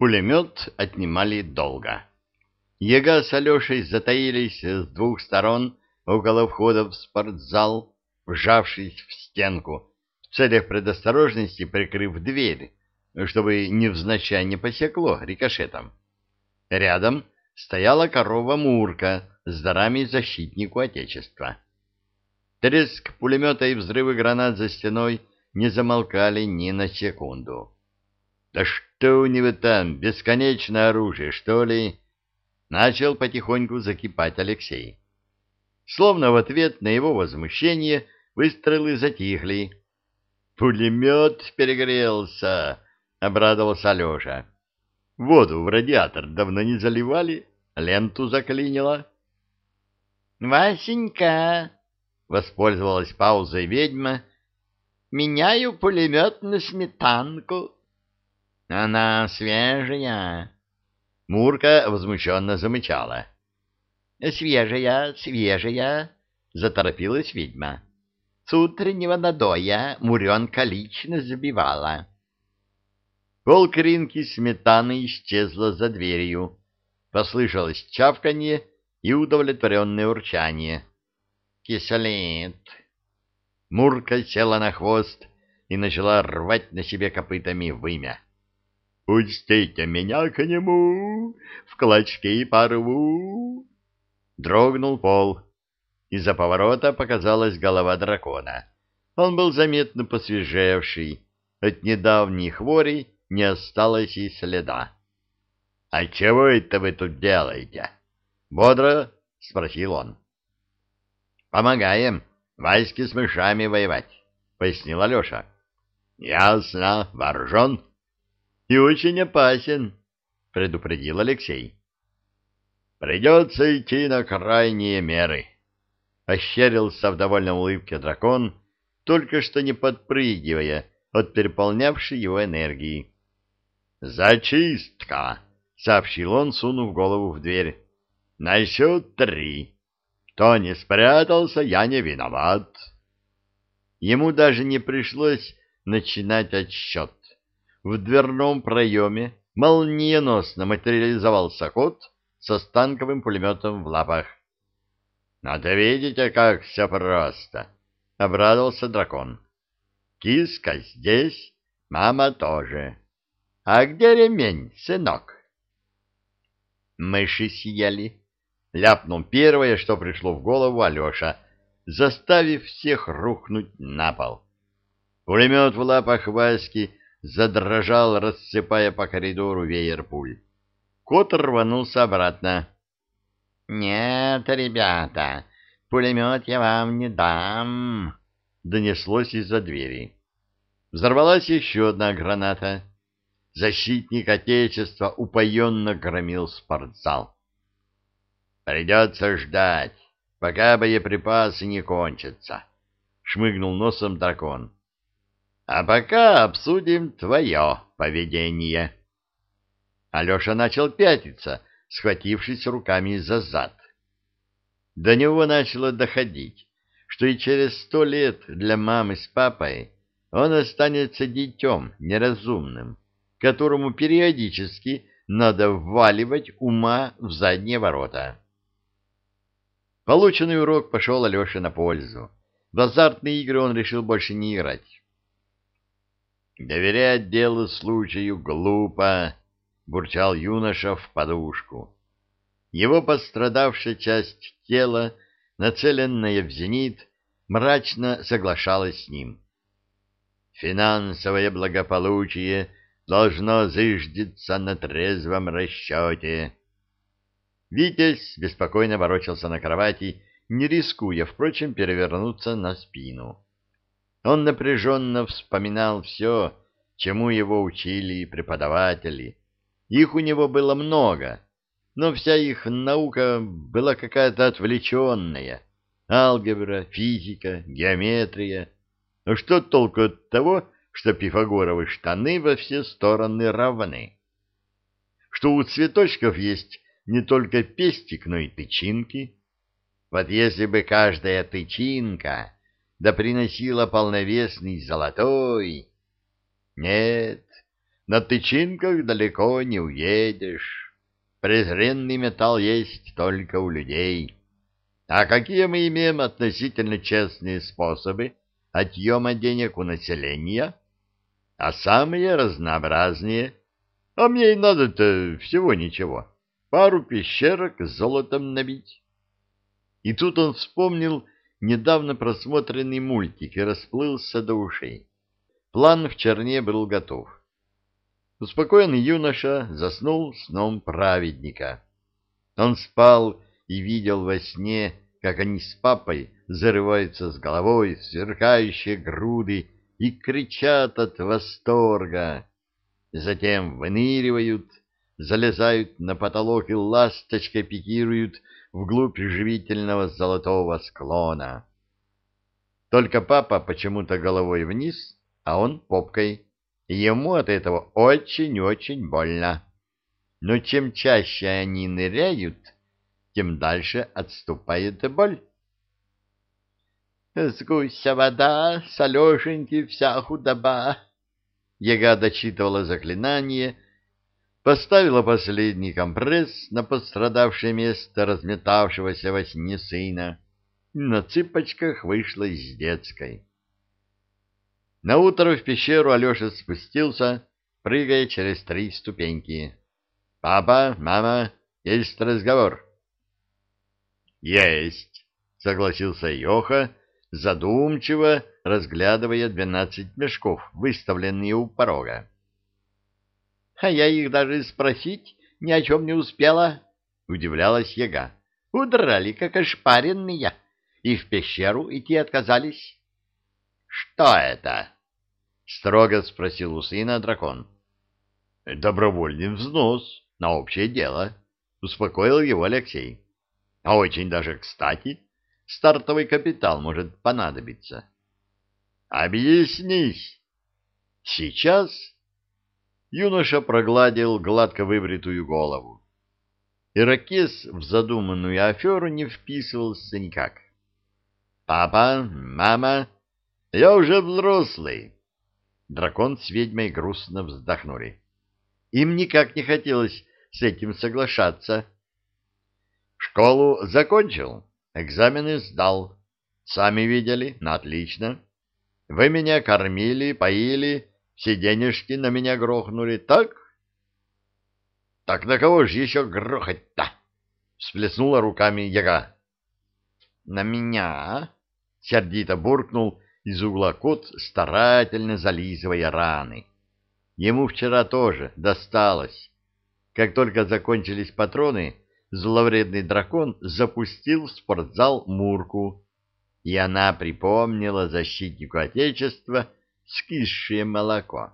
Пулемет отнимали долго. Яга с Алешей затаились с двух сторон около входа в спортзал, вжавшись в стенку, в целях предосторожности прикрыв дверь, чтобы невзначай не посекло рикошетом. Рядом стояла корова Мурка с дарами защитнику Отечества. Треск пулемета и взрывы гранат за стеной не замолкали ни на секунду. «Да что у него там, бесконечное оружие, что ли?» Начал потихоньку закипать Алексей. Словно в ответ на его возмущение выстрелы затихли. «Пулемет перегрелся!» — обрадовался Алеша. «Воду в радиатор давно не заливали, ленту заклинило». «Васенька!» — воспользовалась паузой ведьма. «Меняю пулемет на сметанку». «Она свежая!» Мурка возмущенно замычала. «Свежая, свежая!» — заторопилась ведьма. «С утреннего надоя Муренка лично забивала». Пол кринки сметаны исчезла за дверью. Послышалось чавканье и удовлетворенное урчание. «Кислит!» Мурка села на хвост и начала рвать на себе копытами вымя. «Пустите меня к нему, в клочки порву!» Дрогнул пол. Из-за поворота показалась голова дракона. Он был заметно посвежевший. От недавней хвори не осталось и следа. — А чего это вы тут делаете? — бодро спросил он. — Помогаем Ваське с мышами воевать, — пояснил Алеша. — Ясно, вооружен. — И очень опасен, — предупредил Алексей. — Придется идти на крайние меры, — ощерился в довольной улыбке дракон, только что не подпрыгивая от переполнявшей его энергии. «Зачистка!» — сообщил он, сунув голову в дверь. «На счет три. Кто не спрятался, я не виноват». Ему даже не пришлось начинать отсчет. В дверном проеме молниеносно материализовался кот со станковым пулеметом в лапах. «Надо видите, как все просто!» — обрадовался дракон. «Киска здесь, мама тоже. А где ремень, сынок? Мыши съели. Ляпнул первое, что пришло в голову Алеша, заставив всех рухнуть на пол. Пулемет в лапах Васьки задрожал, рассыпая по коридору веер пуль. Кот рванулся обратно. — Нет, ребята, пулемет я вам не дам, — донеслось из-за двери. Взорвалась еще одна граната защитник Отечества упоенно громил спортзал. «Придется ждать, пока боеприпасы не кончатся», — шмыгнул носом дракон. «А пока обсудим твое поведение». Алеша начал пятиться, схватившись руками за зад. До него начало доходить, что и через сто лет для мамы с папой он останется детем неразумным которому периодически надо вваливать ума в задние ворота. Полученный урок пошел Алёше на пользу. В азартные игры он решил больше не играть. «Доверять делу случаю глупо», — бурчал юноша в подушку. Его пострадавшая часть тела, нацеленная в зенит, мрачно соглашалась с ним. «Финансовое благополучие — должно зыждиться на трезвом расчете. Витязь беспокойно ворочался на кровати, не рискуя, впрочем, перевернуться на спину. Он напряженно вспоминал все, чему его учили преподаватели. Их у него было много, но вся их наука была какая-то отвлеченная. Алгебра, физика, геометрия. Но что толку от того, что пифагоровы штаны во все стороны равны, что у цветочков есть не только пестик, но и тычинки. Вот если бы каждая тычинка да приносила полновесный золотой... Нет, На тычинках далеко не уедешь. Презренный металл есть только у людей. А какие мы имеем относительно честные способы отъема денег у населения? А самые разнообразные. А мне и надо-то всего ничего. Пару пещерок с золотом набить. И тут он вспомнил недавно просмотренный мультик и расплылся до ушей. План в черне был готов. Успокоенный юноша заснул сном праведника. Он спал и видел во сне, как они с папой зарываются с головой в сверкающие груды и кричат от восторга. Затем выныривают, залезают на потолок и ласточкой пикируют вглубь живительного золотого склона. Только папа почему-то головой вниз, а он попкой. И ему от этого очень-очень больно. Но чем чаще они ныряют, тем дальше отступает боль. «Сгуся вода, солешеньки вся худоба!» Яга дочитывала заклинание — поставила последний компресс на пострадавшее место разметавшегося во сне сына и на цыпочках вышла из детской. На утро в пещеру Алеша спустился, прыгая через три ступеньки. «Папа, мама, есть разговор?» «Есть», — согласился Йоха, задумчиво разглядывая двенадцать мешков, выставленные у порога а я их даже спросить ни о чем не успела, — удивлялась яга. Удрали, как ошпаренные, и в пещеру идти отказались. — Что это? — строго спросил у сына дракон. — Добровольный взнос на общее дело, — успокоил его Алексей. — А очень даже кстати, стартовый капитал может понадобиться. — Объяснись. Сейчас юноша прогладил гладко выбритую голову. Иракес в задуманную аферу не вписывался никак. «Папа, мама, я уже взрослый!» Дракон с ведьмой грустно вздохнули. Им никак не хотелось с этим соглашаться. «Школу закончил, экзамены сдал. Сами видели, на отлично. Вы меня кормили, поили, все денежки на меня грохнули, так? — Так на кого же еще грохать-то? — всплеснула руками яга. — На меня? — сердито буркнул из угла кот, старательно зализывая раны. Ему вчера тоже досталось. Как только закончились патроны, зловредный дракон запустил в спортзал Мурку, и она припомнила защитнику Отечества, скисшее молоко.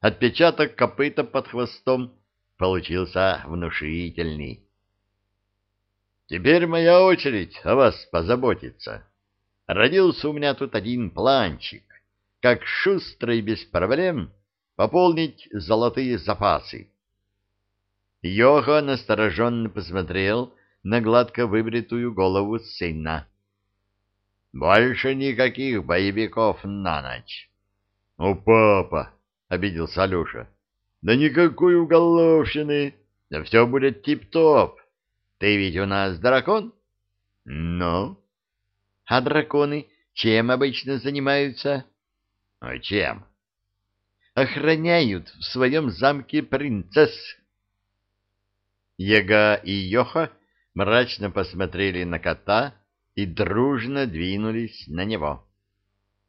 Отпечаток копыта под хвостом получился внушительный. Теперь моя очередь о вас позаботиться. Родился у меня тут один планчик, как шустро и без проблем пополнить золотые запасы. Йоха настороженно посмотрел на гладко выбритую голову сына. Больше никаких боевиков на ночь. — О, папа! — обиделся Алеша. — Да никакой уголовщины, да все будет тип-топ. Ты ведь у нас дракон? — Ну? — А драконы чем обычно занимаются? — А чем? — Охраняют в своем замке принцесс. Яга и Йоха мрачно посмотрели на кота и дружно двинулись на него. —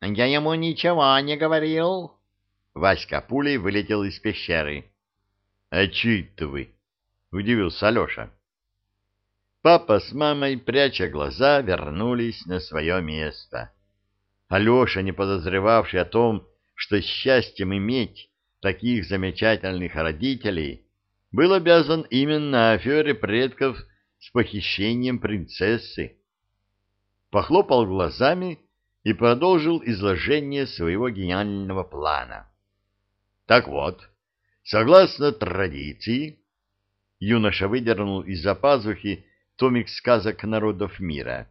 Я ему ничего не говорил. Васька пулей вылетел из пещеры. — А чьи-то вы? — удивился Алеша. Папа с мамой, пряча глаза, вернулись на свое место. Алеша, не подозревавший о том, что счастьем иметь таких замечательных родителей, был обязан именно афере предков с похищением принцессы. Похлопал глазами и продолжил изложение своего гениального плана. Так вот, согласно традиции, юноша выдернул из-за пазухи томик сказок народов мира.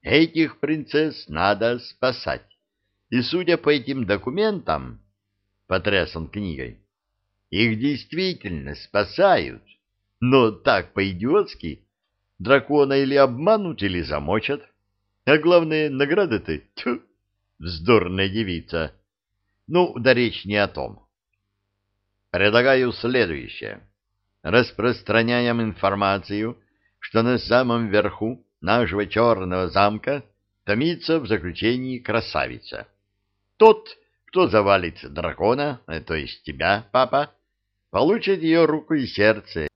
Этих принцесс надо спасать. И, судя по этим документам, потряс он книгой, Их действительно спасают, но так по-идиотски. Дракона или обманут, или замочат. А главное, награда-то, тьфу, вздорная девица. Ну, да речь не о том. Предлагаю следующее. Распространяем информацию, что на самом верху нашего черного замка томится в заключении красавица. Тот, кто завалит дракона, то есть тебя, папа, получит ее руку и сердце